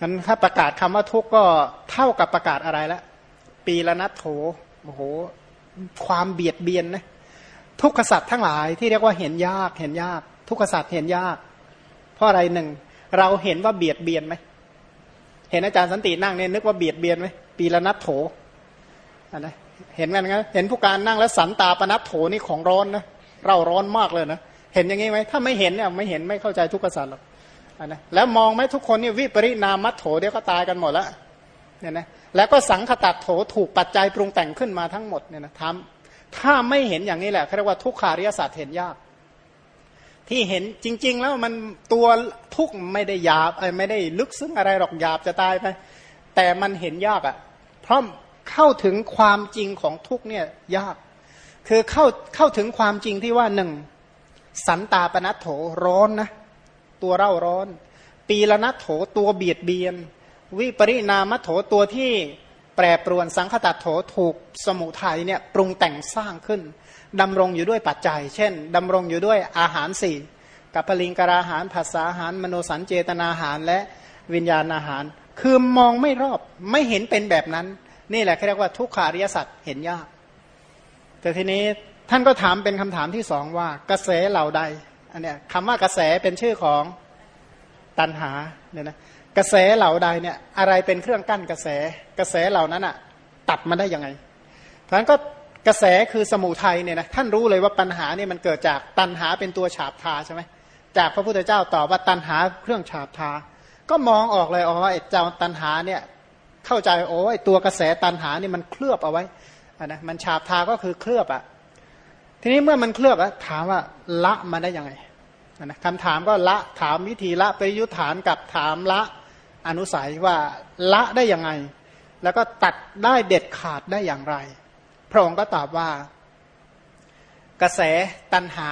นั้นถ้าประกาศคำว่าทุกข์ก็เท่ากับประกาศอะไรละปีละนัดโถโอ้โหความเบียดเบียนนะทุกขสัตว์ทั้งหลายที่เรียกว่าเห็นยากเห็นยาก ทุกขสัตว์เห็นยาก เพราะอะไรหนึ่ง เราเห็นว่าเบียดเบียนไหมเห็นอาจารย์สันตินั่งเนี่ยนึกว่าเบียดเบียนไหมปีละนัดโถอันนะเห็นกันไงเห็นผู้การนั่งแล้วสันตาปนัดโถนี่ของร้อนนะเราร้อนมากเลยนะเห็นอย่างงี้ไหมถ้าไม่เห็นเนี่ยไม่เห็นไม่เข้าใจทุกขสัตว์หรอก นะแล้วมองไหมทุกคนเนี่ยวิปริณามัตโถเดี๋ยวก็ตายกันหมดแล้วเนี่ยนะแล้วก็สังขตัดโถถูกปัจจัยปรุงแต่งขึ้นมาทั้งหมดเนี่ยนะทำถ้าไม่เห็นอย่างนี้แหละเขาเรียกว่าทุกขาริยศาสตร์เห็นยาก ที่เห็นจริง ๆ แล้วมันตัวทุกไม่ได้หยาบไม่ได้ลึกซึ้งอะไรหรอกหยาบจะตายไปแต่มันเห็นยากอะ่ะ เพราะเข้าถึงความจริงของทุกเนี่ยยาก คือเข้าเข้าถึงความจริงที่ว่าหนึ่งสันตาปนัตโถร้อนนะ ตัวเร่าร้อน ปีละนัตโถตัวเบียดเบียน วิปริณามโถตัวที่แปรปรวนสังคตโถถูกสมุทัยเนี่ยปรุงแต่งสร้างขึ้นดำรงอยู่ด้วยปัจจัย เช่นดำรงอยู่ด้วยอาหารสี่กับพลิงกราหารภาษาหาร มโนสันเจตนาอาหารและวิญญาณอาหาร คือมองไม่รอบไม่เห็นเป็นแบบนั้น นี่แหละเรียกว่าทุกขาริยสัตว์เห็นยาก แต่ทีนี้ท่านก็ถามเป็นคำถามที่สองว่า กระแสเหล่าใด อันเนี้ยคำว่ากระแสเป็นชื่อของตันหาเนี่ยนะกระแสเหล่าใดเนี่ยอะไรเป็นเครื่องกั้นกระแสกระแสเหล่านั้นอะตัดมาได้ยังไงเพราะนั้นก็กระแสคือสมุทัยเนี่ยนะท่านรู้เลยว่าปัญหาเนี่ยมันเกิดจากตันหาเป็นตัวฉาบทาใช่ไหมจากพระพุทธเจ้าตอบว่าตันหาเครื่องฉาบทา ก็มองออกเลยอ๋อไอ้เจ้าตันหาเนี่ยเข้าใจโอ้ไอ้ตัวกระแสตันหานี่มันเคลือบเอาไว้นะมันฉาบทาก็คือเคลือบอะทีนี้เมื่อมันเคลือบอะถามว่าละมาได้ยังไง นะคำถามก็ละถามวิธีละไปยุทธานกับถามละอนุสัยว่าละได้ยังไง แล้วก็ตัดได้เด็ดขาดได้อย่างไร พระองค์ก็ตอบว่า กระแสตันหา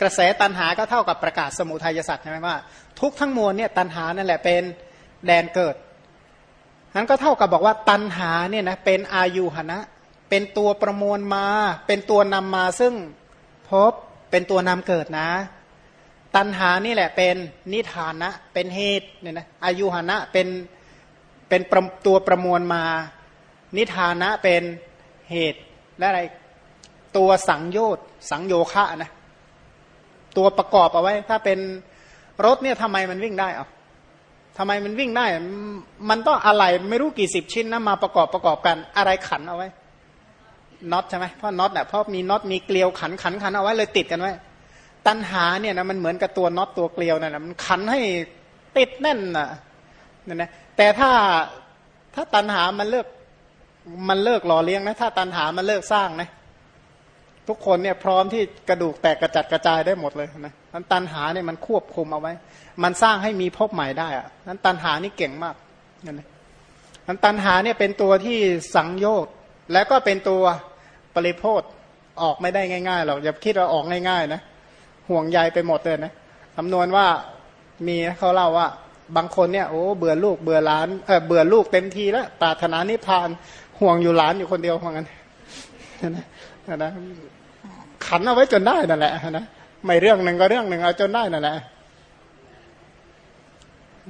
กระแสตันหาก็เท่ากับประกาศสมุทัยสัตว์ใช่ไหมว่า ทุกทั้งมวลเนี่ยตันหานั่นแหละเป็นแดนเกิดนั้นก็เท่ากับบอกว่าตันหาเนี่ยนะเป็นอายุหนะ เป็นตัวประมวลมา เป็นตัวนำมาซึ่งพบเป็นตัวนำเกิดนะ ตันหานี่แหละเป็นนิทานะ เป็นเหตุเนี่ยนะอายุหนะเป็นเป็นตัวประมวลมา นิทานะเป็นเหตุและอะไรตัวสังโยชน์สังโยคะนะตัวประกอบเอาไว้ ถ้าเป็นรถเนี่ยทำไมมันวิ่งได้อะทำไมมันวิ่งได้ มันต้องอะไรไม่รู้กี่สิบชิ้นนะมาประกอบประกอบกันอะไรขันเอาไว้น็อตใช่ไหมเพราะน็อตแหละเพราะมีน็อตมีเกลียวขันขันขันเอาไว้เลยติดกันไว้ ตัณหาเนี่ยนะมันเหมือนกับตัวน็อตตัวเกลียวนั่นแหละมันขันให้ติดแน่นน่ะนั่นนะแต่ถ้าถ้าตัณหามันเลิกมันเลิกหล่อเลี้ยงนะ ถ้าตัณหามันเลิกสร้างนะทุกคนเนี่ยพร้อมที่กระดูกแตกกระจัดกระจายได้หมดเลยนะนั้นตัณหาเนี่ยมันควบคุมเอาไว้ มันสร้างให้มีพบใหม่ได้อะนั้นตัณหานี่เก่งมากนั่นนะนั้นตัณหาเนี่ยเป็นตัวที่สังโยชน์แล้วก็เป็นตัวปริโพธออกไม่ได้ง่ายๆหรอกอย่าคิดว่าออกง่ายๆนะ ห่วงใยไปหมดเลยนะคำนวณว่ามีเขาเล่าว่า บางคนเนี่ยโอ้เบื่อลูกเบื่อหลานเออเบื่อลูกเต็มทีแล้วปรารถนานิพพานห่วงอยู่หลานอยู่คนเดียวห่วงกันนะนะขันเอาไว้จนได้นั่นแหละนะไม่เรื่องหนึ่งก็เรื่องหนึ่งเอาจนได้นั่นแหละ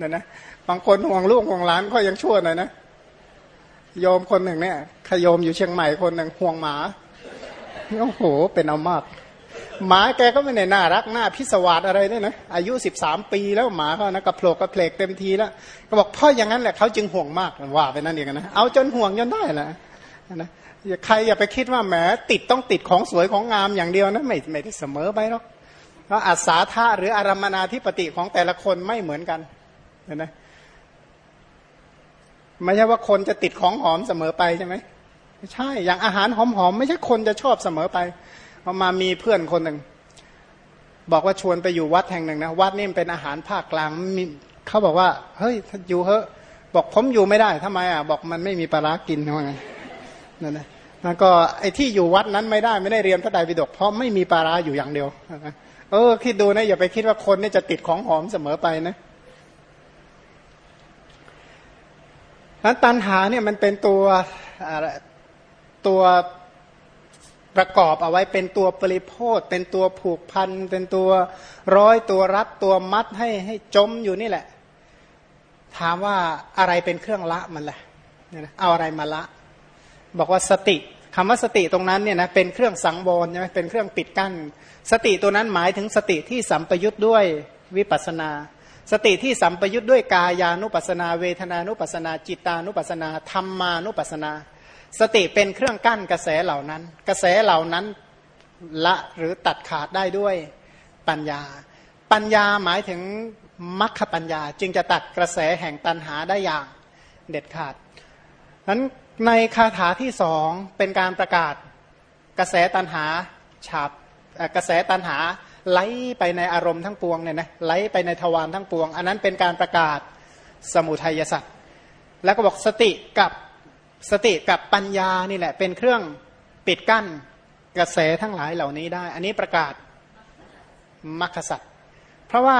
นั่นนะบางคนห่วงลูกห่วงหลานก็ยังชั่วหน่อยนะโยมคนหนึ่งเนี่ยขยมอยู่เชียงใหม่คนหนึ่งห่วงหมาโอ้โหเป็นเอามาก หมาแกก็ไม่ได้น่ารักหน้าพิศวาสอะไรเนี่ยนะอายุสิบสามปีแล้วหมาเขานะกระโผลกกระเพลกเต็มทีแล้วก็บอกพ่ออย่างนั้นแหละเขาจึงห่วงมากว่าไปนั่นเองนะเอาจนห่วงจนได้แหละนะใครอย่าไปคิดว่าแหมติดต้องติดของสวยของงามอย่างเดียวนะไม่ไม่ได้เสมอไปหรอกเพราะอัศาธาหรืออารมนาธิปติของแต่ละคนไม่เหมือนกันเห็นไหมไม่ใช่ว่าคนจะติดของหอมเสมอไปใช่ไหมไม่ใช่อย่างอาหารหอมๆไม่ใช่คนจะชอบเสมอไป พอมามีเพื่อนคนหนึ่งบอกว่าชวนไปอยู่วัดแห่งหนึ่งนะวัดนี่เป็นอาหารภาคกลางมีเขาบอกว่า เฮ้ยอยู่เฮ้บอกผมอยู่ไม่ได้ทำไมอะบอกมันไม่มีปลากินว่าไงนั่นนะแล้วก็ไอ้ที่อยู่วัดนั้นไม่ได้ไม่ได้เรียนพระไตรปิฎกเพราะไม่มีปลาอยู่อย่างเดียวเออคิดดูนะอย่าไปคิดว่าคนนี่จะติดของหอมเสมอไปนะนั้นตันหาเนี่ยมันเป็นตัวตัว ประกอบเอาไว้เป็นตัวปริโพธเป็นตัวผูกพัน เป็นตัวร้อยตัวรัดตัวมัดให้ให้จมอยู่นี่แหละ ถามว่าอะไรเป็นเครื่องละมันแหละเอาอะไรมาละ บอกว่าสติคำว่าสติตรงนั้นเนี่ยนะเป็นเครื่องสังวรใช่ไหมเป็นเครื่องปิดกั้น สติตัวนั้นหมายถึงสติที่สัมปยุทธ์ด้วยวิปัสนา สติที่สัมปยุทธ์ด้วยกายานุปัสนา เวทนานุปัสนา จิตานุปัสนาธรรมานุปัสนา สติเป็นเครื่องกั้นกระแสเหล่านั้น กระแสเหล่านั้นละหรือตัดขาดได้ด้วยปัญญา ปัญญาหมายถึงมัคคปัญญา จึงจะตัดกระแสแห่งตันหาได้อย่างเด็ดขาดนั้นในคาถาที่สองเป็นการประกาศกระแสตันหาฉาบกระแสตันหาไหลไปในอารมณ์ทั้งปวงเนี่ยนะไหลไปในทวารทั้งปวง อันนั้นเป็นการประกาศสมุทัยสัตว์แล้วก็บอกสติกับ สติกับปัญญานี่แหละ เป็นเครื่องปิดกั้นกระแสทั้งหลายเหล่านี้ได้ อันนี้ประกาศมรรคสัตว์เพราะว่า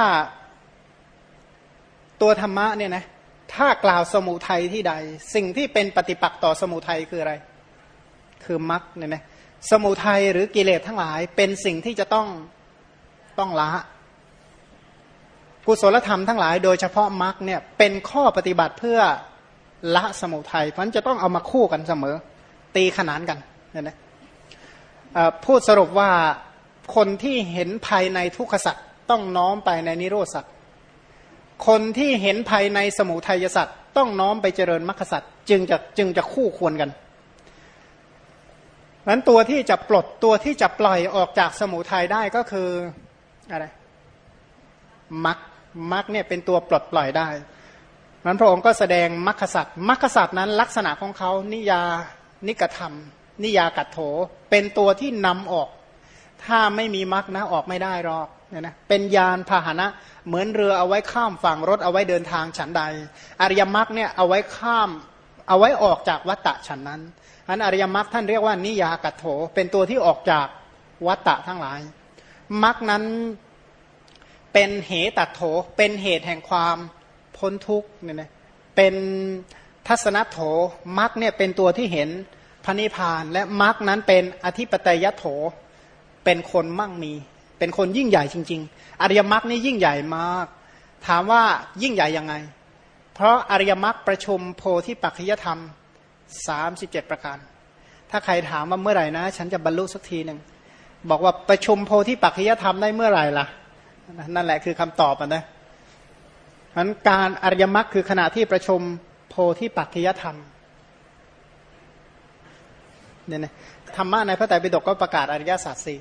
ตัวธรรมะเนี่ยนะถ้ากล่าวสมุทัยที่ใด สิ่งที่เป็นปฏิปักษ์ต่อสมุทัยคืออะไร คือมรรคเนี่ยนะสมุทัยหรือกิเลสทั้งหลาย เป็นสิ่งที่จะต้องต้องละกุศลธรรมทั้งหลายโดยเฉพาะมรรคเนี่ยเป็นข้อปฏิบัติเพื่อ ละสมุทัยเพราะนั้นจะต้องเอามาคู่กันเสมอ ตีขนานกันเนี่ยนะพูดสรุปว่าคนที่เห็นภายในทุกขสัตว์ต้องน้อมไปในนิโรธสัตว์คนที่เห็นภายในสมุทัยสัตว์ต้องน้อมไปเจริญมรรคสัตว์จึงจะจึงจะคู่ควรกันนั้นตัวที่จะปลดตัวที่จะปล่อยออกจากสมุทัยได้ก็คืออะไรมรรคมรรคเนี่ยเป็นตัวปลดปล่อยได้ นั้นพระองค์ก็แสดงมรรคสัตว์มรรคสัตว์นั้นลักษณะของเขานิยานิกธรรม นิยากัตโถ เป็นตัวที่นำออก ถ้าไม่มีมรรคนะออกไม่ได้หรอกเนี่ยนะเป็นยานพาหนะเหมือนเรือเอาไว้ข้ามฝั่งรถเอาไว้เดินทางฉันใด อริยมรรคเนี่ยเอาไว้ข้าม เอาไว้ออกจากวัตตะฉันนั้นอันอริยมรรคท่านเรียกว่านิยากัตโถ เป็นตัวที่ออกจากวัตตะทั้งหลายมรรคนั้นเป็นเหตัดโถ เป็นเหตุแห่งความ พ้นทุกเนี่ยนะเป็นทัศนโถมรรคเนี่ยเป็นตัวที่เห็นพระนิพพานและมรรคนั้นเป็นอธิปไตยโถเป็นคนมั่งมี เป็นคนยิ่งใหญ่จริง ๆ อริยมรรคนี่ยิ่งใหญ่มาก ถามว่ายิ่งใหญ่ยังไง เพราะอริยมรรคประชุมโพธิปัจจยธรรมสามสิบเจ็ดประการ ถ้าใครถามว่าเมื่อไหร่นะ ฉันจะบรรลุสักทีหนึ่งบอกว่าประชุมโพธิปัจจยธรรมได้เมื่อไหร่ล่ะ นั่นแหละคือคำตอบนะเราะการอริยมรรคคือขณะที่ประชุมโพธิปัจจยธรรมเนี่ยนะธรรมะในพระไตรปิฎกก็ประกาศอริยสัจสี่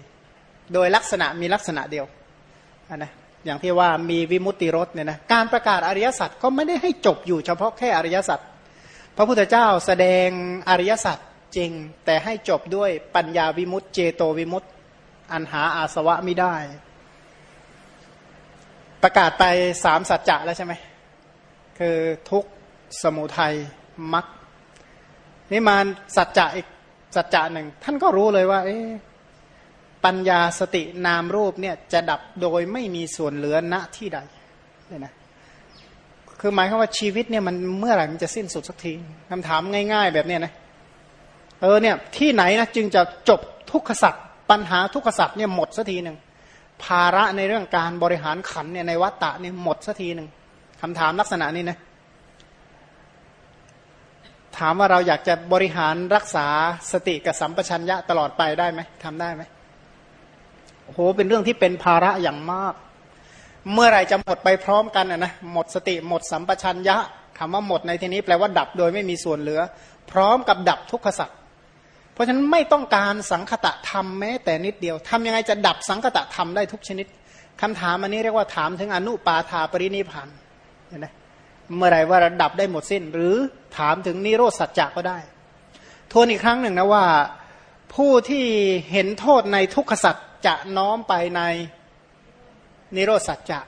โดยลักษณะมีลักษณะเดียวนะอย่างที่ว่ามีวิมุตติรสเนี่ยนะการประกาศอริยสัจก็ไม่ได้ให้จบอยู่เฉพาะแค่อริยสัจพระพุทธเจ้าแสดงอริยสัจจริง แต่ให้จบด้วยปัญญาวิมุตติเจโตวิมุตติอันหาอาสวะไม่ได้ ประกาศไปสามสัจจะแล้วใช่ไหมคือทุกสมุทัยมักนี่มาสัจจะอีกสัจจะหนึ่ง ท่านก็รู้เลยว่า เอ๊ปัญญาสตินามรูปเนี่ยจะดับโดยไม่มีส่วนเหลือณที่ใดเนี่ยนะคือหมายความว่าชีวิตเนี่ยมันเมื่อไหร่มันจะสิ้นสุดสักทีคำถามง่าย ๆ แบบเนี้ยนะเออเนี่ยที่ไหนนะจึงจะจบทุกขสัตว์ปัญหาทุกขสัตว์เนี่ยหมดสักทีหนึ่ง ภาระในเรื่องการบริหารขันเนี่ยในวัฏฏะเนี่ยหมดสักทีหนึ่งคำถามลักษณะนี้นะถามว่าเราอยากจะบริหารรักษาสติกับสัมปชัญญะตลอดไปได้ไหมทำได้ไหมโอ้โหเป็นเรื่องที่เป็นภาระอย่างมาก เมื่อไรจะหมดไปพร้อมกันนะหมดสติหมดสัมปชัญญะคำว่าหมดในที่นี้แปลว่าดับโดยไม่มีส่วนเหลือ พร้อมกับดับทุกขสัตว์ เพราะฉะนั้นไม่ต้องการสังคตะธรรมแม้แต่นิดเดียวทำยังไงจะดับสังคตะธรรมได้ทุกชนิดคำถามอันนี้เรียกว่าถามถึงอนุปาทาปรินิพานเห็นไหมเมื่อไรว่าระดับได้หมดสิ้น หรือถามถึงนิโรธสัจจะก็ได้ ทวนอีกครั้งหนึ่งนะว่าผู้ที่เห็นโทษในทุกขสัตว์จะน้อมไปในนิโรธสัจจะ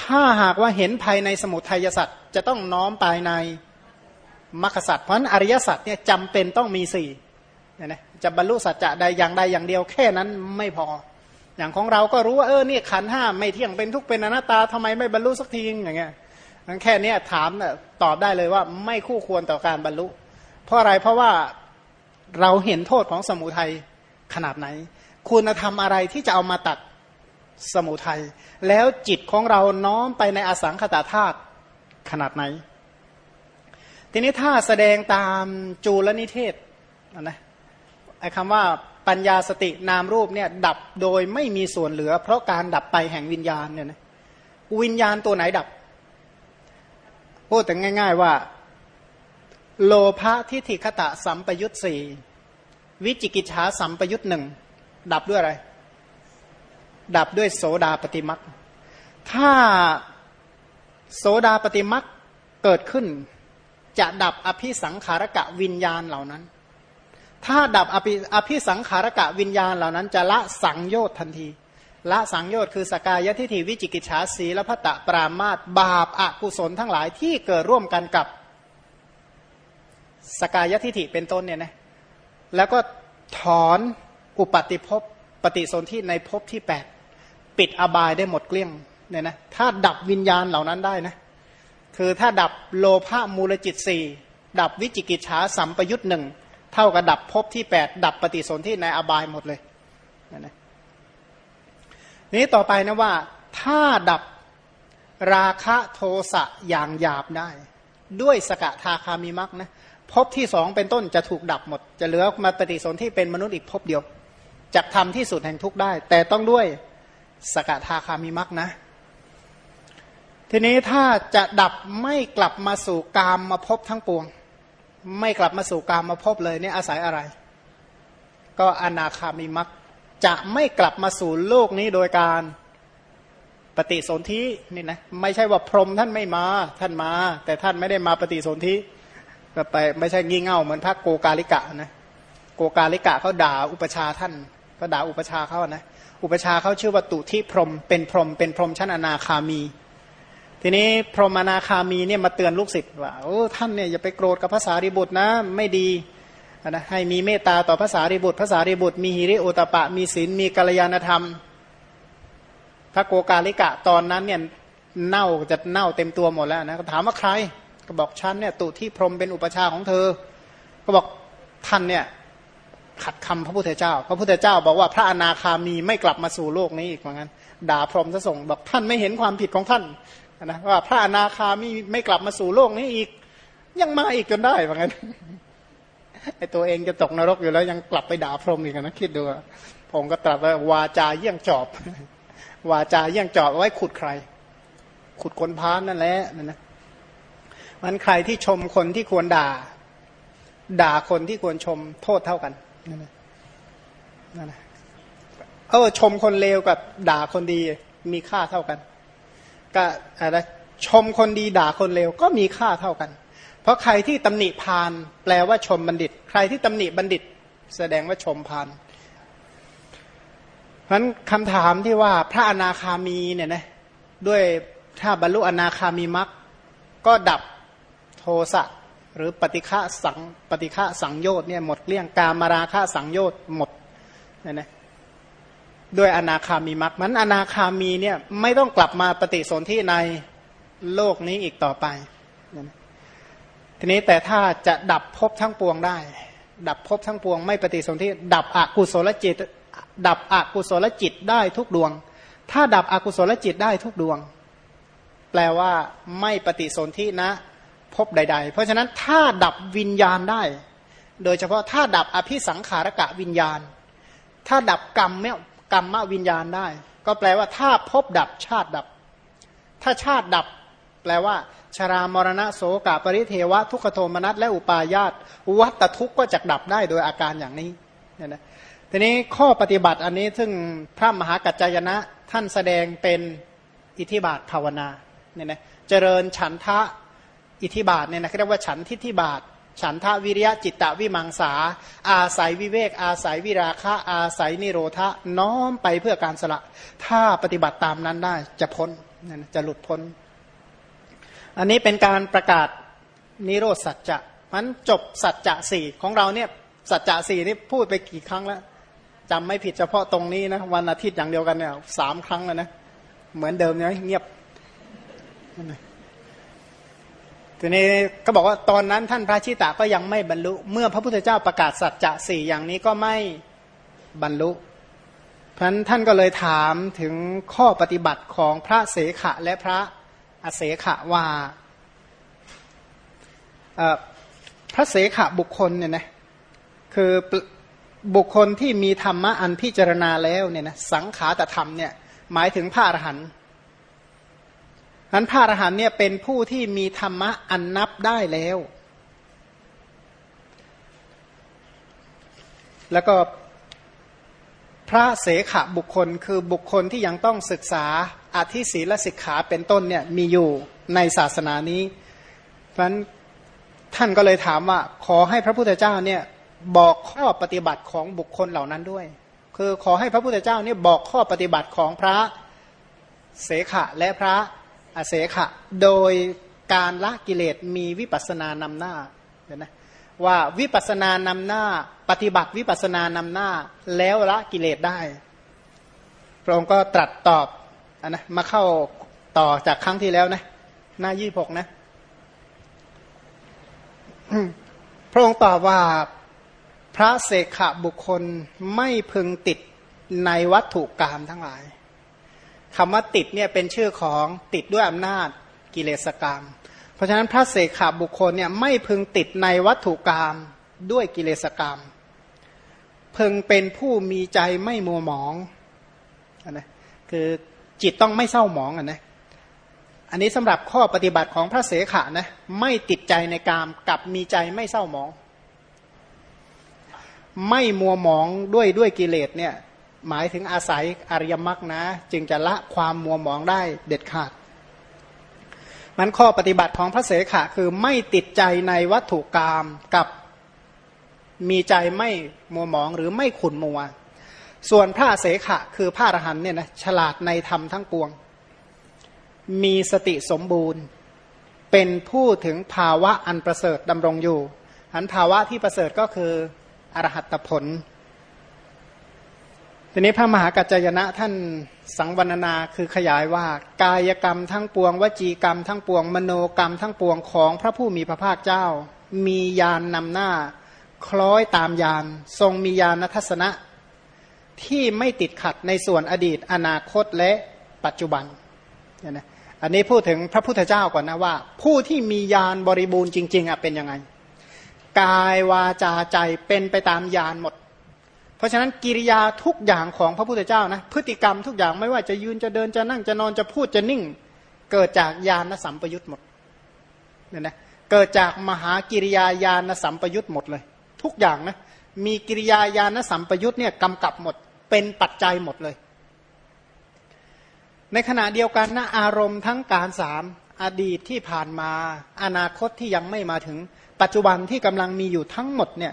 ถ้าหากว่าเห็นภายในสมุทัยสัจจะต้องน้อมไปในมรรคสัจเพราะนั้นอริยสัจเนี่ยจำเป็นต้องมีสี่ เนี่ยนะจะบรรลุสัจจะใดอย่างใดอย่างเดียวแค่นั้นไม่พอ อย่างของเราก็รู้ว่าเออเนี่ยขันห้าไม่เที่ยงเป็นทุกเป็นอนัตตาทำไมไม่บรรลุสักทีอย่างเงี้ยนั้นแค่นี้ถามตอบได้เลยว่าไม่คู่ควรต่อการบรรลุ เพราะอะไรเพราะว่าเราเห็นโทษของสมุทัยขนาดไหน คุณธรรมอะไรที่จะเอามาตัดสมุทัยแล้วจิตของเราน้อมไปในอสังขตาธาตุขนาดไหน ทีนี้ถ้าแสดงตามจูลนิเทศนะ ไอ้คำว่าปัญญาสตินามรูปเนี่ยดับโดยไม่มีส่วนเหลือ เพราะการดับไปแห่งวิญญาณเนี่ยนะวิญญาณตัวไหนดับพูดแต่ง่าย ๆว่า โลภะทิฏฐิคตะสัมปยุตสี่วิจิกิจฉาสัมปยุตหนึ่งดับด้วยอะไร ดับด้วยโสดาปฏิมักถ้าโสดาปฏิมักเกิดขึ้น จะดับอภิสังขารกะวิญญาณเหล่านั้น ถ้าดับอภิอภิสังขารกะวิญญาณเหล่านั้นจะละสังโยชน์ทันที ละสังโยชน์คือสกายทิฏฐิวิจิกิจฉาสีและพัตตปรามาตบาปอกุศลทั้งหลายที่เกิดร่วมกันกับสกายทิฏฐิเป็นต้นเนี่ยนะแล้วก็ถอนอุปติภพปฏิสนธิในภพที่ 8 ปิดอบายได้หมดเกลี้ยงเนี่ยนะถ้าดับวิญญาณเหล่านั้นได้นะคือถ้าดับโลภะมูลจิตสี่ดับวิจิกิจฉาสัมปยุตหนึ่ง เท่ากับดับภพที่8ดับปฏิสนธิในอบายหมดเลยนะนะนี้ต่อไปนะว่า ถ้าดับราคะโทสะอย่างหยาบได้ ด้วยสกทาคามิมักนะภพที่สองเป็นต้นจะถูกดับหมด จะเหลือมาปฏิสนธิเป็นมนุษย์อีกภพเดียวจะทำที่สุดแห่งทุกได้ แต่ต้องด้วยสกทาคามิมักนะ ทีนี้ถ้าจะดับไม่กลับมาสู่กามมาพบทั้งปวง ไม่กลับมาสู่กามมาพบเลยเนี่ยอาศัยอะไร ก็อนาคามิมักจะไม่กลับมาสู่โลกนี้โดยการปฏิสนธินี่นะไม่ใช่ว่าพรหมท่านไม่มาท่านมา แต่ท่านไม่ได้มาปฏิสนธิก็ไปไม่ใช่งี่เง่าเหมือนพระโกกาลิกะนะโกกาลิกะเขาด่าอุปชาท่าน ก็ด่าอุปชาเขานะอุปชาเขาชื่อว่าตุทิพรมเป็นพรมเป็นพรมชั้นอนาคามี ทีนี้พรหมนาคามีเนี่ยมาเตือนลูกศิษย์ว่าโอ้ท่านเนี่ยอย่าไปโกรธกับภาษาริบุตรนะไม่ดีนะให้มีเมตตาต่อภาษาริบุตรภาษาริบุตร มีฮิริโอตปะ มีศีลมีกัลยาณธรรม พระโกกาลิกะตอนนั้นเนี่ยเน่าจะเน่าเต็มตัวหมดแล้วนะถามว่าใคร ก็บอกฉันเนี่ยตุที่พรหมเป็นอุปชาของเธอ ก็บอกท่านเนี่ยขัดคำพระพุทธเจ้า พระพุทธเจ้าบอกว่าพระอนาคามีไม่กลับมาสู่โลกนี้อีกเหมือนกันด่าพรหมจะส่งบอกท่านไม่เห็นความผิดของท่าน นะว่าพระอนาคามีไม่กลับมาสู่โลกนี้อีก ยังมาอีกจนได้เหมือนกันไอตัวเองจะตกนรกอยู่แล้วยังกลับไปด่าพรหมอีกนะคิดดูผมก็ตรัสว่าวาจาเยี่ยงจอบ วาจาเยี่ยงจอบไว้ขุดใคร ขุดคนพานนั่นแหละนั่นนะมันใครที่ชมคนที่ควรด่า ด่าคนที่ควรชมโทษเท่ากันนั่นนะนั่นนะเออชมคนเลวกับด่าคนดีมีค่าเท่ากัน ก็อะไรชมคนดีด่าคนเลวก็มีค่าเท่ากัน เพราะใครที่ตำหนิพาน แปลว่าชมบัณฑิต ใครที่ตำหนิบัณฑิต แสดงว่าชมพานเพราะนั้นคำถามที่ว่าพระอนาคามีเนี่ยนะด้วยถ้าบรรลุอนาคามีมรรคก็ดับโทสะหรือปฏิฆะสังปฏิฆะสังโยชน์เนี่ยหมดเกลี้ยงกามาราคะสังโยชน์หมดเนี่ยนะ ด้วยอนาคามีมรรคมันอนาคามีเนี่ยไม่ต้องกลับมาปฏิสนธิในโลกนี้อีกต่อไป ทีนี้แต่ถ้าจะดับภพทั้งปวงได้ ดับภพทั้งปวง ไม่ปฏิสนธิดับอกุศลจิต ดับอกุศลจิตได้ทุกดวง ถ้าดับอกุศลจิตได้ทุกดวง แปลว่าไม่ปฏิสนธินะพบใด ๆ เพราะฉะนั้นถ้าดับวิญญาณได้ โดยเฉพาะถ้าดับอภิสังขารกะวิญญาณ ถ้าดับกรรมเม กรรมวิญญาณได้ ก็แปลว่าถ้าพบดับชาติดับ ถ้าชาติดับ แปลว่า ชรามรณะโสกะปริเทวะ ทุกขโทมนัสและอุปาญาตวัตทุกข์ก็จะดับได้โดยอาการอย่างนี้เนี่ยนะทีนี้ข้อปฏิบัติอันนี้ซึ่งพระมหากัจจายนะท่านแสดงเป็นอิทธิบาทภาวนาเนี่ยนะเจริญฉันทะอิทธิบาทเนี่ยนะเรียกว่าฉันทิฏฐิบาท ฉันทะวิริยะจิตตะวิมังสา อาศัยวิเวก อาศัยวิราคะ อาศัยนิโรธะน้อมไปเพื่อการสละ ถ้าปฏิบัติตามนั้นได้จะพ้นจะหลุดพ้น อันนี้เป็นการประกาศนิโรธสัจจะมันจบสัจจะสี่ของเราเนี่ยสัจจะสี่นี่พูดไปกี่ครั้งแล้วจำไม่ผิดเฉพาะตรงนี้นะวันอาทิตย์อย่างเดียวกันเนี่ยสามครั้งแล้วนะเหมือนเดิมเนี่ยเงียบ ทีนี้ก็บอกว่าตอนนั้นท่านพระชิตะก็ยังไม่บรรลุ เมื่อพระพุทธเจ้าประกาศสัจจะสี่อย่างนี้ก็ไม่บรรลุเพราะนั้นท่านก็เลยถามถึงข้อปฏิบัติของพระเสขะและพระอเสขะว่าพระเสขะบุคคลเนี่ยนะคือบุคคลที่มีธรรมะอันพิจารณาแล้วเนี่ยนะสังขารธรรมเนี่ยหมายถึงพระอรหันต์ นั้นพระอรหันต์เนี่ยเป็นผู้ที่มีธรรมะอันนับได้แล้ว แล้วก็พระเสขบุคคลคือบุคคลที่ยังต้องศึกษาอธิศีลสิกขาเป็นต้นเนี่ยมีอยู่ในศาสนานี้เพราะนั้นท่านก็เลยถามว่า ขอให้พระพุทธเจ้าเนี่ยบอกข้อปฏิบัติของบุคคลเหล่านั้นด้วย คือขอให้พระพุทธเจ้าเนี่ยบอกข้อปฏิบัติของพระเสขะและพระ อาเสขะ โดยการละกิเลสมีวิปัสสนานำหน้าเห็นไหมว่าวิปัสสนานำหน้า ปฏิบัติวิปัสสนานำหน้า แล้วละกิเลสได้ พระองค์ก็ตรัสตอบอนนะมาเข้าต่อจากครั้งที่แล้วนะ หน้ายี่หกนะ พระองค์ตอบว่าพระเสขบุคคลไม่พึงติดในวัตถุกรรมทั้งหลาย คำว่าติดเนี่ยเป็นชื่อของติดด้วยอำนาจกิเลสกรรม เพราะฉะนั้นพระเสขบุคคลเนี่ยไม่พึงติดในวัตถุกรรมด้วยกิเลสกรรม พึงเป็นผู้มีใจไม่มัวหมองนะคือจิตต้องไม่เศร้าหมองอะนะอันนี้สำหรับข้อปฏิบัติของพระเสขานะไม่ติดใจในกามกับมีใจไม่เศร้าหมอง ไม่มัวหมองด้วยด้วยกิเลสเนี่ย หมายถึงอาศัยอริยมรรคนะ จึงจะละความมัวหมองได้เด็ดขาด มันข้อปฏิบัติของพระเสขะคือไม่ติดใจในวัตถุกรรมกับมีใจไม่มัวหมองหรือไม่ขุนมัว ส่วนพระเสขะคือพระอรหันเนี่ยนะฉลาดในธรรมทั้งปวง มีสติสมบูรณ์ เป็นผู้ถึงภาวะอันประเสริฐดำรงอยู่ อันภาวะที่ประเสริฐก็คืออรหัตผล ทีนี้พระมหากัจจยนะท่านสังวรณนาคือขยายว่ากายกรรมทั้งปวง วจีกรรมทั้งปวง มโนกรรมทั้งปวงของพระผู้มีพระภาคเจ้า มียานนำหน้า คล้อยตามยาน ทรงมียานทัศนะ ที่ไม่ติดขัดในส่วนอดีต อนาคตและปัจจุบันนนะอันนี้พูดถึงพระพุทธเจ้าก่อนนะว่า ผู้ที่มียานบริบูรณ์จริงๆอะเป็นยังไง กายวาจาใจเป็นไปตามยานหมด ราะฉะนั้นกิริยาทุกอย่างของพระพุทธเจ้านะพฤติกรรมทุกอย่างไม่ว่าจะยืนจะเดินจะนั่งจะนอนจะพูดจะนิ่ง เกิดจากญาณสัมปยุตหมดเนี่ยนะเกิดจากมหากิริยาญาณสัมปยุตหมดเลย ทุกอย่างนะมีกิริยาญาณสัมปยุตเนี่ยกำกับหมดเป็นปัจจัยหมดเลย ในขณะเดียวกันนะอารมณ์ทั้งการสามอดีตที่ผ่านมา อนาคตที่ยังไม่มาถึง ปัจจุบันที่กำลังมีอยู่ทั้งหมดเนี่ย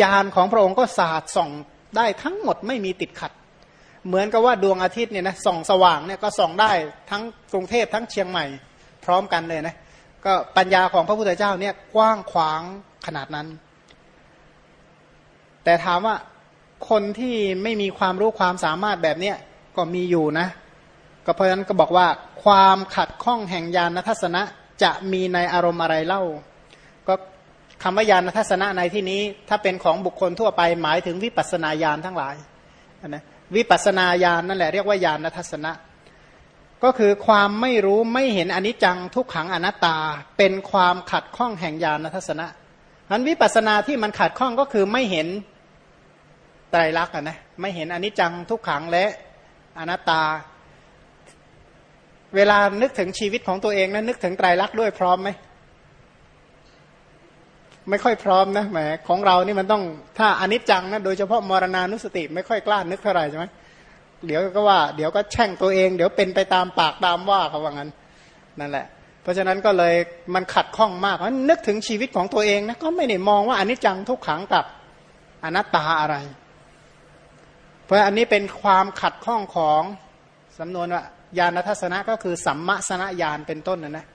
ยานของพระองค์ก็สาดส่องได้ทั้งหมดไม่มีติดขัด เหมือนกับว่าดวงอาทิตย์เนี่ยนะส่องสว่างเนี่ยก็ส่องได้ทั้งกรุงเทพทั้งเชียงใหม่ พร้อมกันเลยนะก็ปัญญาของพระพุทธเจ้าเนี่ยกว้างขวางขนาดนั้น แต่ถามว่าคนที่ไม่มีความรู้ความสามารถแบบเนี้ยก็มีอยู่นะ ก็เพราะฉะนั้นก็บอกว่าความขัดข้องแห่งญาณทัศนะจะมีในอารมณ์อะไรเล่า ก็ คำว่ายานทัศนะในที่นี้ ถ้าเป็นของบุคคลทั่วไปหมายถึงวิปัสนาญาณทั้งหลายนะวิปัสนาญาณนั่นแหละเรียกว่าญาณทัศนะ ก็คือความไม่รู้ไม่เห็นอนิจจังทุกขังอนัตตา เป็นความขัดข้องแห่งญาณทัศนะนั้นวิปัสนาที่มันขัดข้องก็คือไม่เห็นไตรลักษณ์นะไม่เห็นอนิจจังทุกขังและอนัตตา เวลานึกถึงชีวิตของตัวเองนะนึกถึงไตรลักษณ์ด้วยพร้อมไหม ไม่ค่อยพร้อมนะแหมของเรานี่มันต้องถ้าอนิจจังนะโดยเฉพาะมรณานุสติ ไม่ค่อยกล้านึกเท่าไหร่ใช่ไหมเดี๋ยวก็ว่าเดี๋ยวก็แช่งตัวเอง เดี๋ยวเป็นไปตามปากตามว่าเขาว่างั้นนั่นแหละ เพราะฉะนั้นก็เลยมันขัดข้องมากเพราะนึกถึงชีวิตของตัวเองนะก็ไม่ได้มองว่าอนิจจังทุกขังกับอนัตตาอะไร เพราะอันนี้เป็นความขัดข้องของสำนวนว่าญาณทัศนะก็คือสัมมาสนญาณเป็นต้นนะนะ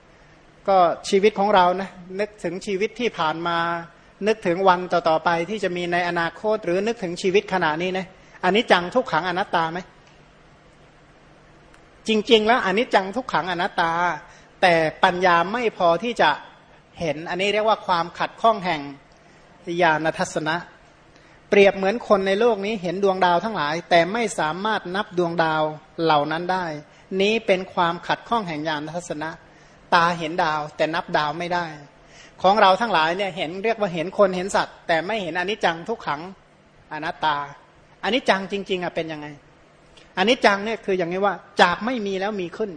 ก็ชีวิตของเรานะนึกถึงชีวิตที่ผ่านมา นึกถึงวันต่อๆไปที่จะมีในอนาคต หรือนึกถึงชีวิตขณะนี้นะอันนี้จังทุกขังอนัตตาไหมจริง ๆ แล้วอันนี้จังทุกขังอนัตตา แต่ปัญญาไม่พอที่จะเห็น อันนี้เรียกว่าความขัดข้องแห่งญาณทัศนะ เปรียบเหมือนคนในโลกนี้เห็นดวงดาวทั้งหลาย แต่ไม่สามารถนับดวงดาวเหล่านั้นได้ นี้เป็นความขัดข้องแห่งญาณทัศนะ ตาเห็นดาว แต่นับดาวไม่ได้ ของเราทั้งหลายเนี่ยเห็นเรียกว่าเห็นคนเห็นสัตว์ แต่ไม่เห็นอนิจจังทุกขังอนัตตาอนิจจังจริง ๆอะเป็นยังไงอนิจจังเนี่ยคืออย่างนี้ว่า จากไม่มีแล้วมีขึ้น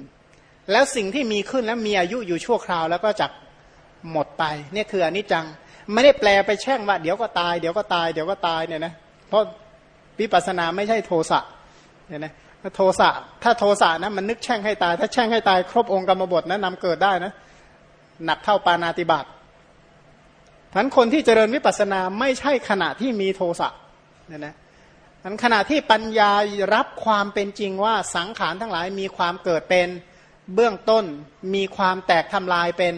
แล้วสิ่งที่มีขึ้นแล้วมีอายุอยู่ชั่วคราว แล้วก็จักหมดไปเนี่ยคืออนิจจังไม่ได้แปลไปแช่งว่าเดี๋ยวก็ตายเดี๋ยวก็ตายเดี๋ยวก็ตายเนี่ยนะเพราะวิปัสสนาไม่ใช่โทสะเนี่ยนะ โทสะถ้าโทสะนะมันนึกแช่งให้ตาย ถ้าแช่งให้ตายครบองค์กรรมบทนะนำเกิดได้นะ หนักเท่าปานาติบาตทั้นคนที่เจริญวิปัสสนาไม่ใช่ขณะที่มีโทสะเนี่ยนะทั้นขณะที่ปัญญารับความเป็นจริงว่าสังขารทั้งหลายมีความเกิดเป็นเบื้องต้นมีความแตกทำลายเป็น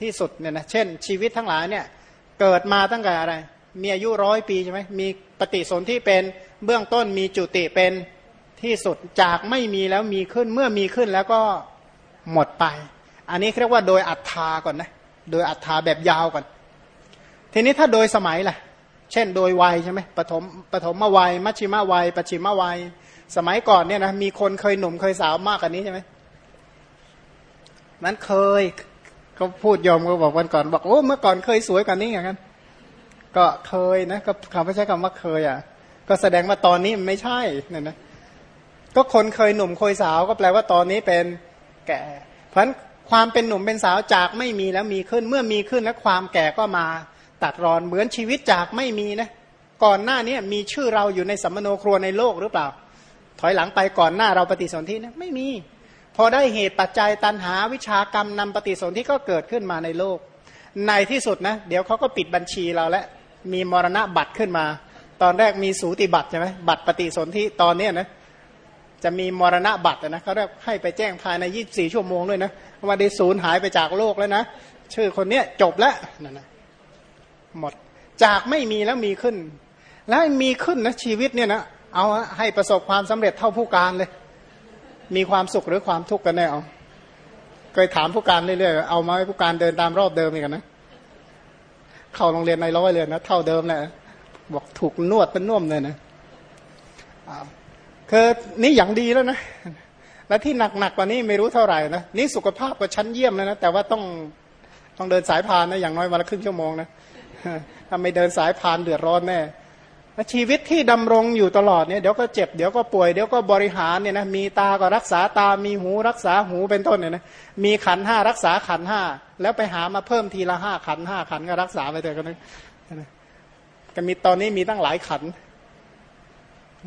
ที่สุดเนี่ยนะเช่น ชีวิตทั้งหลายเนี่ยเกิดมาตั้งแต่อะไร มีอายุร้อยปีใช่ไหมมีปฏิสนธิเป็นเบื้องต้นมีจุติเป็น ที่สุดจากไม่มีแล้วมีขึ้นเมื่อมีขึ้นแล้วก็หมดไป อันนี้เรียกว่าโดยอัตถาก่อนนะ โดยอัตถาแบบยาวก่อน ทีนี้ถ้าโดยสมัยล่ะ เช่นโดยวัยใช่ไหมปฐมปฐมวัย มัชชิมวัยปัจฉิมวัย สมัยก่อนเนี่ยนะมีคนเคยหนุ่มเคยสาวมากกว่านี้ใช่ไหมนั้นเคยเขาพูดยอมก็บอกวันก่อนบอกโอ้เมื่อก่อนเคยสวยกว่านี้อย่างนั้นก็เคยนะก็คำไม่ใช่คำว่าเคยอะ ก็แสดงว่าตอนนี้ไม่ใช่เนี่ยนะ ก็คนเคยหนุ่มเคยสาวก็แปลว่าตอนนี้เป็นแก่ เพราะฉะนั้นความเป็นหนุ่มเป็นสาวจากไม่มีแล้วมีขึ้น เมื่อมีขึ้นแล้วความแก่ก็มาตัดรอนเหมือนชีวิตจากไม่มีนะก่อนหน้านี้มีชื่อเราอยู่ในสัมมโนครัวในโลกหรือเปล่า ถอยหลังไปก่อนหน้าเราปฏิสนธินะไม่มี พอได้เหตุปัจจัยตันหาวิชากรรมนำปฏิสนธิก็เกิดขึ้นมาในโลก ในที่สุดนะ เดี๋ยวเขาก็ปิดบัญชีเราแล้วมีมรณะบัตรขึ้นมา ตอนแรกมีสูติบัตรใช่ไหมบัตรปฏิสนธิตอนเนี้นะ จะมีมรณะบัตรนะเขาเรียกให้ไปแจ้งภายในยี่สี่ชั่วโมงด้วยนะว่าได้สูญหายไปจากโลกแล้วนะ ชื่อคนเนี้ยจบแล้วนั่นนะหมดจากไม่มีแล้วมีขึ้น แล้วมีขึ้นนะชีวิตเนี่ยนะเอาให้ประสบความสำเร็จเท่าผู้การเลย มีความสุขหรือความทุกข์กันแน่เอาเคยถามผู้การเรื่อยๆเอามาให้ผู้การเดินตามรอบเดิมอีกันนะเข้าโรงเรียนในร้อยเลยนะเท่าเดิมแหละบอกถูกนวดเป็นน่วมเลยนะ คือนี่อย่างดีแล้วนะ และที่หนักๆกว่านี้ไม่รู้เท่าไหร่นะนี่สุขภาพก็ชั้นเยี่ยมแล้วนะแต่ว่าต้องต้องเดินสายพานนะอย่างน้อยวันละครึ่งชั่วโมงนะถ้าไม่เดินสายพานเดือดร้อนแน่ชีวิตที่ดำรงอยู่ตลอดเนี่ยเดี๋ยวก็เจ็บเดี๋ยวก็ป่วยเดี๋ยวก็บริหารเนี่ยนะมีตาก็รักษาตา มีหูรักษาหูเป็นต้นเนี่ยนะมีขันห้ารักษาขันห้าแล้วไปหามาเพิ่มทีละห้าขันห้าขันก็รักษาไปเถอะกันนะก็มีตอนนี้มีตั้งหลายขัน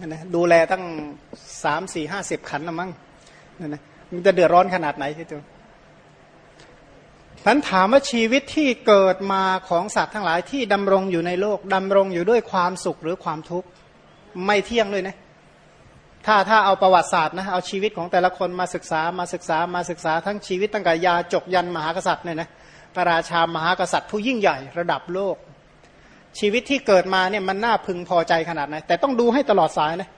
นะดูแลตั้งสามสี่ห้าสิบขันละมั้งนั่นนะมันจะเดือดร้อนขนาดไหนที่ตัวท่านถามว่าชีวิตที่เกิดมาของสัตว์ทั้งหลายที่ดำรงอยู่ในโลกดำรงอยู่ด้วยความสุขหรือความทุกข์ไม่เที่ยงเลยนะถ้าถ้าเอาประวัติศาสตร์นะเอาชีวิตของแต่ละคนมาศึกษามาศึกษามาศึกษาทั้งชีวิตตั้งแต่ยาจกยันมหากษัตริย์เนี่ยนะพระราชามหากษัตริย์ผู้ยิ่งใหญ่ระดับโลก ชีวิตที่เกิดมาเนี่ยมันน่าพึงพอใจขนาดไหนแต่ต้องดูให้ตลอดสายนะ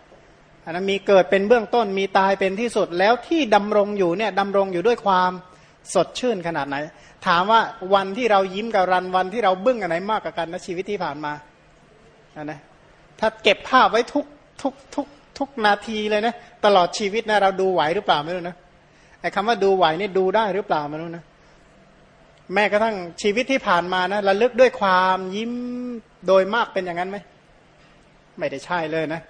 อันนั้นมีเกิดเป็นเบื้องต้นมีตายเป็นที่สุดแล้วที่ดำรงอยู่เนี่ยดำรงอยู่ด้วยความสดชื่นขนาดไหน ถามว่าวันที่เรายิ้มกับรันวันที่เราบึ้งอันไหนมากกว่ากันนะชีวิตที่ผ่านมาอันนะถ้าเก็บภาพไว้ทุกทุกทุกทุกนาทีเลยนะตลอดชีวิตนะเราดูไหวหรือเปล่าไม่รู้นะไอ้คำว่าดูไหวนี่ดูได้หรือเปล่าไม่รู้นะ แม้กระทั่งชีวิตที่ผ่านมานะระลึกด้วยความยิ้มโดยมากเป็นอย่างนั้นไหมไม่ได้ใช่เลยนะ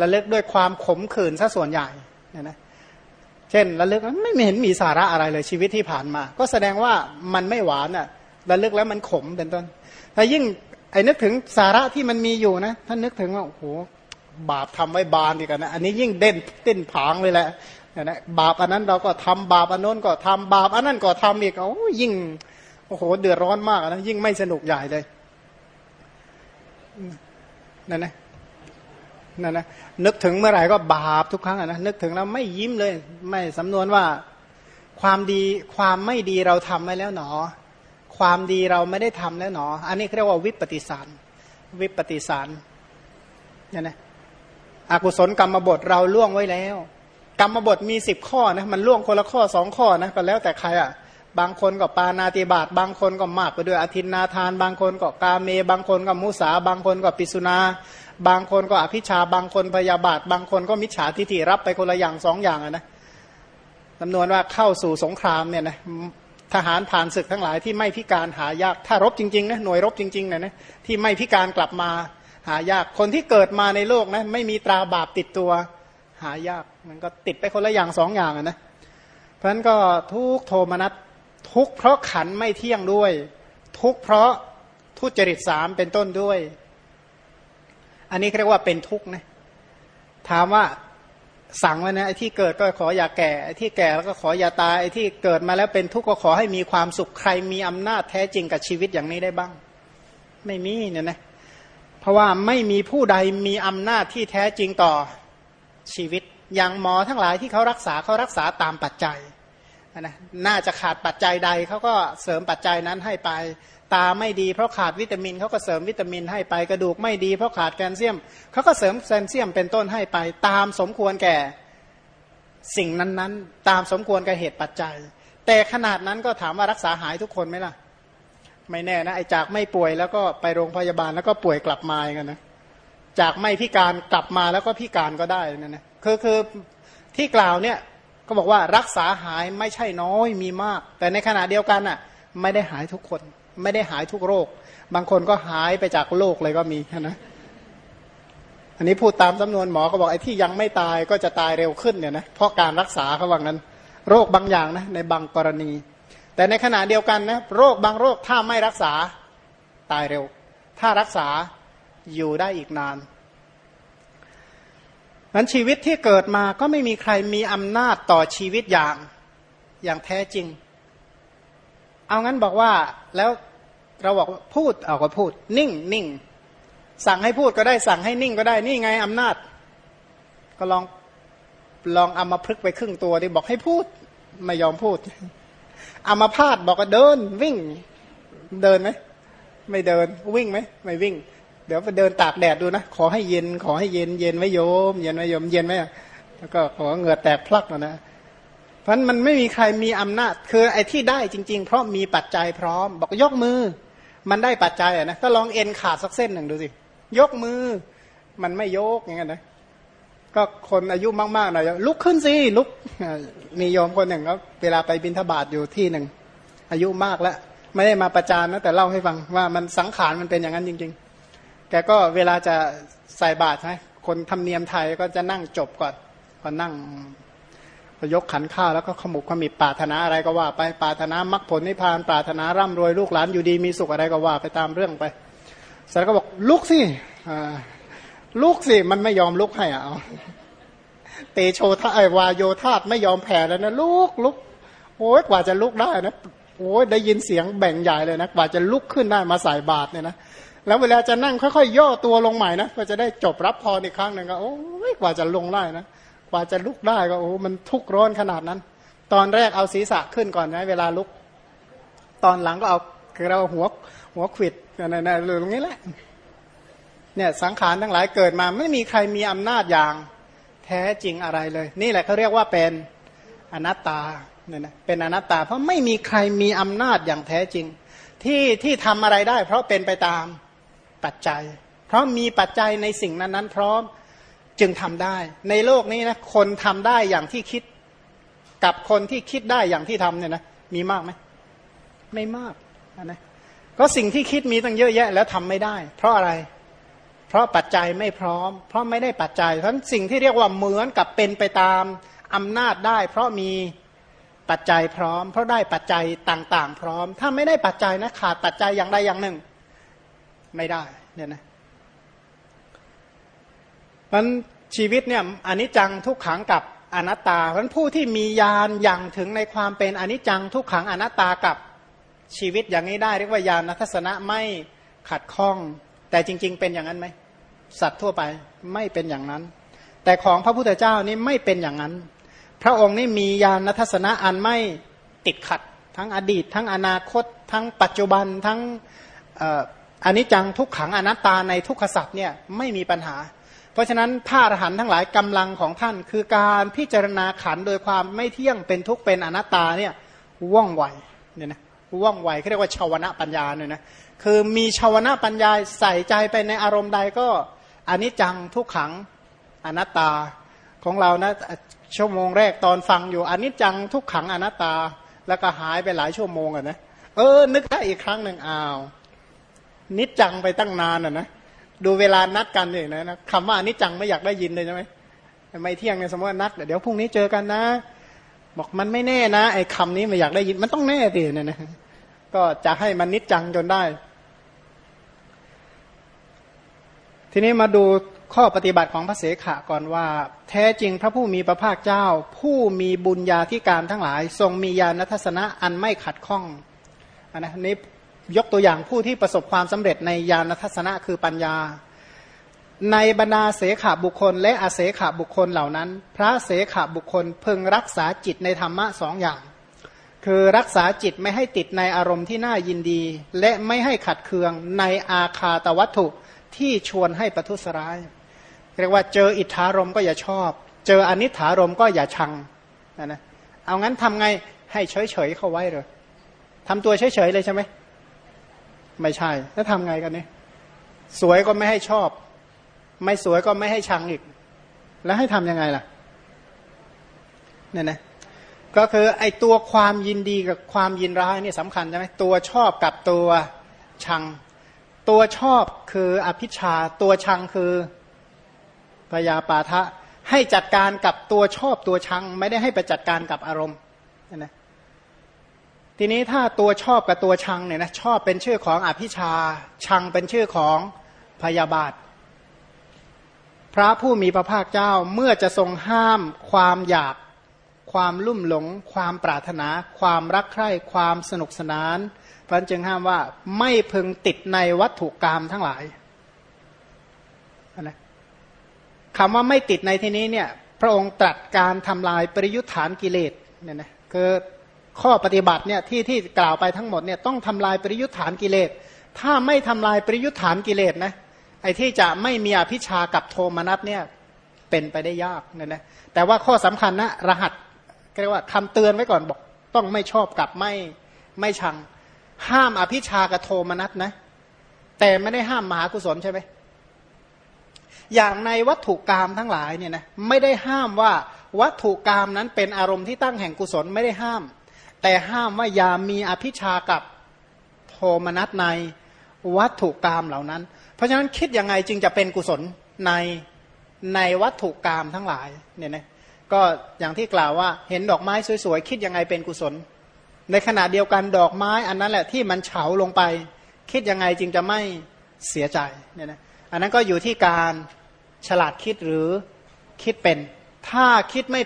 ระลึกด้วยความขมขื่นซะส่วนใหญ่เนี่ยนะเช่นระลึกไม่เห็นมีสาระอะไรเลยชีวิตที่ผ่านมา ก็แสดงว่ามันไม่หวานอะระลึกแล้วมันขมเป็นต้นถ้ายิ่งไอ้นึกถึงสาระที่มันมีอยู่นะท่านนึกถึงว่าโอ้โหบาปทำไว้บานดีกันนะอันนี้ยิ่งเด่นเต้นผางเลยแหละนะบาปอันนั้นเราก็ทำบาปอันโน้นก็ทำบาปอันนั้นก็ทำอีกโอ้ยิ่ง โอ้โหเดือดร้อนมากนะยิ่งไม่สนุกใหญ่เลยนั่นนะนั่นนะนึกถึงเมื่อไหร่ก็บาปทุกครั้งนะนึกถึงแล้วไม่ยิ้มเลย ไม่สำนวนว่าความดีความไม่ดีเราทำไว้แล้วหนอ ความดีเราไม่ได้ทำแล้วหนอ อันนี้เรียกว่าวิปฏิสารวิปฏิสารนี่นะอกุศลกรรมบทเราล่วงไว้แล้ว กรรมบทมีสิบข้อนะมันล่วงคนละข้อสองข้อนะก็แล้วแต่ใครอะ บางคนก็ปานาติบาตบางคนก็มากไปด้วยอธินนาทาน บางคนก็กาเม บางคนก็มุสา บางคนก็ปิสุนา บางคนก็อภิชา บางคนพยาบาท บางคนก็มิจฉาทิฏฐิรับไปคนละอย่างสองอย่างนะจำนวนว่าเข้าสู่สงครามเนี่ยนะทหารผ่านศึกทั้งหลายที่ไม่พิการหายาก ถ้ารบจริงๆนะหน่วยรบจริงๆนะนะที่ไม่พิการกลับมาหายาก คนที่เกิดมาในโลกนะไม่มีตราบาปติดตัวหายาก มันก็ติดไปคนละอย่างสองอย่างนะเพราะฉะนั้นก็ทุกโทมนัส ทุกเพราะขันไม่เที่ยงด้วย ทุกเพราะทุจริตสามเป็นต้นด้วย อันนี้เรียกว่าเป็นทุกข์นะถามว่าสั่งไว้นะไอ้ที่เกิดก็ขออย่าแก่ไอ้ที่แก่แล้วก็ขออย่าตายไอ้ที่เกิดมาแล้วเป็นทุกข์ก็ขอให้มีความสุขใครมีอำนาจแท้จริงกับชีวิตอย่างนี้ได้บ้าง ไม่มีเนี่ยนะเพราะว่าไม่มีผู้ใดมีอำนาจที่แท้จริงต่อชีวิต อย่างหมอทั้งหลายที่เขารักษาเขารักษาตามปัจจัย นะน่าจะขาดปัจจัยใดเขาก็เสริมปัจจัยนั้นให้ไป ตาไม่ดีเพราะขาดวิตามินเขาก็เสริมวิตามินให้ไปกระดูกไม่ดีเพราะขาดแคลเซียมเขาก็เสริมแคลเซียมเป็นต้นให้ไป ตามสมควรแก่สิ่งนั้นๆ ตามสมควรกับเหตุปัจจัย แต่ขนาดนั้นก็ถามว่ารักษาหายทุกคนไหมล่ะ ไม่แน่นะไอ้จากไม่ป่วยแล้วก็ไปโรงพยาบาลแล้วก็ป่วยกลับมาอย่างนั้นนะจากไม่พิการกลับมาแล้วก็พิการก็ได้นั่นนะคือคือที่กล่าวเนี่ย ก็บอกว่ารักษาหายไม่ใช่น้อยมีมาก แต่ในขณะเดียวกันอะ ไม่ได้หายทุกคน ไม่ได้หายทุกโรค บางคนก็หายไปจากโลกเลยก็มีนะอันนี้พูดตามจำนวนหมอก็บอกไอ้ที่ยังไม่ตายก็จะตายเร็วขึ้นเนี่ยนะเพราะการรักษาเขาว่างั้น โรคบางอย่างนะในบางกรณี แต่ในขณะเดียวกันนะโรคบางโรคถ้าไม่รักษาตายเร็ว ถ้ารักษาอยู่ได้อีกนาน นั้นชีวิตที่เกิดมาก็ไม่มีใครมีอำนาจต่อชีวิตอย่างอย่างแท้จริง เอางั้นบอกว่าแล้วเราบอกพูดเอาก็พูด นิ่งนิ่งสั่งให้พูดก็ได้สั่งให้นิ่งก็ได้นี่ไงอำนาจ ก็ลองลองเอามาพลึกไปครึ่งตัวดิบอกให้พูด ไม่ยอมพูดเอามาพาดบอกก็เดิน วิ่ง เดินไหมไม่เดิน วิ่งไหมไม่วิ่ง เดี๋ยวไปเดินตากแดดดูนะ ขอให้เย็น ขอให้เย็น เย็นไว้โยม เย็นไว้โยม เย็นไหมแล้วก็ขอเหงื่อแตกพลักนะ เพราะมันไม่มีใครมีอำนาจ คือไอ้ที่ได้จริง ๆ เพราะมีปัจจัยพร้อม บอกยกมือ มันได้ปัจจัยอะนะ ก็ลองเอ็นขาดสักเส้นหนึ่งดูสิ ยกมือ มันไม่ยกอย่างเงี้ยนะ ก็คนอายุมากๆหน่อยลุกขึ้นสิ ลุก มีโยมคนหนึ่งก็เวลาไปบินทบาทอยู่ที่หนึ่ง อายุมากแล้ว ไม่ได้มาประจานนะ แต่เล่าให้ฟังว่ามันสังขารมันเป็นอย่างนั้นจริง ๆ แกก็เวลาจะใส่บาตรใช่คนทำเนียมไทยก็จะนั่งจบก่อนพอนั่งพอยกขันข้าวแล้วก็ขมุกขมิบปาถนาอะไรก็ว่า ไปปาถนามรรคผลนิพพานปาถนาร่ำรวยลูกหลานอยู่ดีมีสุขอะไรก็ว่าไปตามเรื่องไปสารก็บอกลุกสิลุกสิมันไม่ยอมลุกให้อะเอาเตโชทาไอวาโยธาตไม่ยอมแผ่แล้วนะลุกลุกโอ้ยกว่าจะลุกได้นะโอ้ยได้ยินเสียงแบ่งใหญ่เลยนะกว่าจะลุกขึ้นได้มาใส่บาตรเนี่ยนะ แล้วเวลาจะนั่งค่อยๆย่อตัวลงใหม่นะก็จะได้จบรับพรอีกครั้งหนึ่งก็โอ้ยกว่าจะลงได้นะกว่าจะลุกได้ก็โอ้มันทุกข์ร้อนขนาดนั้น ตอนแรกเอาศีรษะขึ้นก่อนนะ เวลาลุก ตอนหลังก็เอาคือเราหัวหัวขิดนั่นๆตรงนี้แหละเนี่ยสังขารทั้งหลายเกิดมา ไม่มีใครมีอำนาจอย่างแท้จริงอะไรเลย นี่แหละเขาเรียกว่าเป็นอนัตตาเนี่ยนะเป็นอนัตตา เพราะไม่มีใครมีอำนาจอย่างแท้จริง ที่ที่ทำอะไรได้ เพราะเป็นไปตาม ปัจจัย เพราะมีปัจจัยในสิ่งนั้นๆ พร้อมจึงทำได้ ในโลกนี้นะคนทำได้อย่างที่คิดกับคนที่คิดได้อย่างที่ทำเนี่ยนะมีมากไหมไม่มากนะก็สิ่งที่คิดมีตั้งเยอะแยะ แล้วทำไม่ได้ เพราะอะไร เพราะปัจจัยไม่พร้อม เพราะไม่ได้ปัจจัยเพราะสิ่งที่เรียกว่าเหมือนกับเป็นไปตามอำนาจได้ เพราะมีปัจจัยพร้อม เพราะได้ปัจจัยต่าง ๆ พร้อม ถ้าไม่ได้ปัจจัยนะขาดปัจจัยอย่างใดอย่างหนึ่ง ไม่ได้เนี่ยนะมันชีวิตเนี่ยอนิจจังทุกขังกับอนัตตาเพราะผู้ที่มีญาณอย่างถึงในความเป็นอนิจจังทุกขังอนัตตากับชีวิตอย่างนี้ได้ เรียกว่าญาณทัศนะไม่ขัดข้อง แต่จริง ๆ เป็นอย่างนั้นไหมสัตว์ทั่วไปไม่เป็นอย่างนั้น แต่ของพระพุทธเจ้านี่ไม่เป็นอย่างนั้น พระองค์นี่มีญาณทัศนะอันไม่ติดขัด ทั้งอดีต ทั้งอนาคต ทั้งปัจจุบันทั้ง อันนี้จังทุกขังอนัตตาในทุกขสัตว์เนี่ยไม่มีปัญหา เพราะฉะนั้นพระอรหันต์ทั้งหลายกำลังของท่าน คือการพิจารณาขันโดยความไม่เที่ยงเป็นทุกเป็นอนัตตาเนี่ยว่องไวเนี่ยนะว่องไวเขาเรียกว่าชาวนะปัญญาเนี่ยนะคือมีชาวนะปัญญาใส่ใจไปในอารมณ์ใดก็อันนี้จังทุกขังอนัตตาของเรานะชั่วโมงแรกตอนฟังอยู่อันนี้จังทุกขังอนัตตา แล้วก็หายไปหลายชั่วโมงอะนะเออนึกได้อีกครั้งหนึ่งอ้าว นิจจังไปตั้งนานอะนะดูเวลานัดกันเลยนะนะคำว่านิจจังไม่อยากได้ยินเลยใช่ไหมไม่เที่ยงเนี่ยสมมตินัดเดี๋ยวพรุ่งนี้เจอกันนะ บอกมันไม่แน่นะไอ้คำนี้ไม่อยากได้ยินมันต้องแน่ดิเนี่ยนะก็จะให้มันนิจจังจนได้ ทีนี้มาดูข้อปฏิบัติของพระเสขะก่อนว่า แท้จริงพระผู้มีพระภาคเจ้า ผู้มีบุญญาธิการทั้งหลาย ทรงมีญาณทัศนะอันไม่ขัดข้องอันนี้ ยกตัวอย่างผู้ที่ประสบความสำเร็จในญาณทัศนะคือปัญญา ในบรรดาเสขบุคคล และอาเสขบุคคลเหล่านั้น พระเสขบุคคลพึงรักษาจิตในธรรมะสองอย่าง คือรักษาจิตไม่ให้ติดในอารมณ์ที่น่ายินดี และไม่ให้ขัดเคืองในอาคาตวัตถุที่ชวนให้ประทุษร้าย เรียกว่าเจออิทธารมก็อย่าชอบ เจออนิถารมก็อย่าชังนะนะเอางั้นทำไงให้เฉยเฉยเข้าไว้เลยทำตัวเฉยเฉยเลยใช่ไหม ไม่ใช่ แล้วทำไงกันเนี่ยสวยก็ไม่ให้ชอบ ไม่สวยก็ไม่ให้ชังอีก แล้วให้ทํำยังไงล่ะเนี่ยนะก็คือไอตัวความยินดีกับความยินร้ายนี่สำคัญใช่ไหมตัวชอบกับตัวชัง ตัวชอบคืออภิชาตัวชังคือพยาปาทะให้จัดการกับตัวชอบตัวชัง ไม่ได้ให้ไปจัดการกับอารมณ์ ทีนี้ถ้าตัวชอบกับตัวชังเนี่ยนะชอบเป็นชื่อของอภิชา ชังเป็นชื่อของพยาบาท พระผู้มีพระภาคเจ้าเมื่อจะทรงห้ามความอยาก ความลุ่มหลง ความปรารถนา ความรักใคร่ ความสนุกสนานพระจึงห้ามว่าไม่พึงติดในวัตถุกรรมทั้งหลายนะคำว่าไม่ติดในที่นี้เนี่ย พระองค์ตรัสการทำลายปริยุทธานกิเลสเนี่ยนะคือ ข้อปฏิบัติเนี่ยที่ที่กล่าวไปทั้งหมดเนี่ยต้องทำลายปริยุทธานกิเลส ถ้าไม่ทำลายปริยุทธานกิเลสนะไอ้ที่จะไม่มีอภิชากับโทมนัสเนี่ยเป็นไปได้ยากเนี่ยนะแต่ว่าข้อสำคัญนะรหัสเรียกว่าคำเตือนไว้ก่อนบอก ต้องไม่ชอบกับไม่ไม่ชัง ห้ามอภิชากับโทมนัสนะแต่ไม่ได้ห้ามมหากุศลใช่ไหมอย่างในวัตถุกรรมทั้งหลายเนี่ยนะไม่ได้ห้ามว่าวัตถุกรรมนั้นเป็นอารมณ์ที่ตั้งแห่งกุศลไม่ได้ห้าม แต่ห้ามว่าอย่ามีอภิชากับโทมนัสในวัตถุกรรมเหล่านั้น เพราะฉะนั้นคิดยังไงจึงจะเป็นกุศลในในวัตถุกรรมทั้งหลายเนี่ยนะก็อย่างที่กล่าวว่าเห็นดอกไม้สวยๆคิดยังไงเป็นกุศล ในขณะเดียวกันดอกไม้อันนั้นแหละที่มันเฉาลงไป คิดยังไงจึงจะไม่เสียใจเนี่ยนะอันนั้นก็อยู่ที่การฉลาดคิดหรือคิดเป็น ถ้าคิดไม่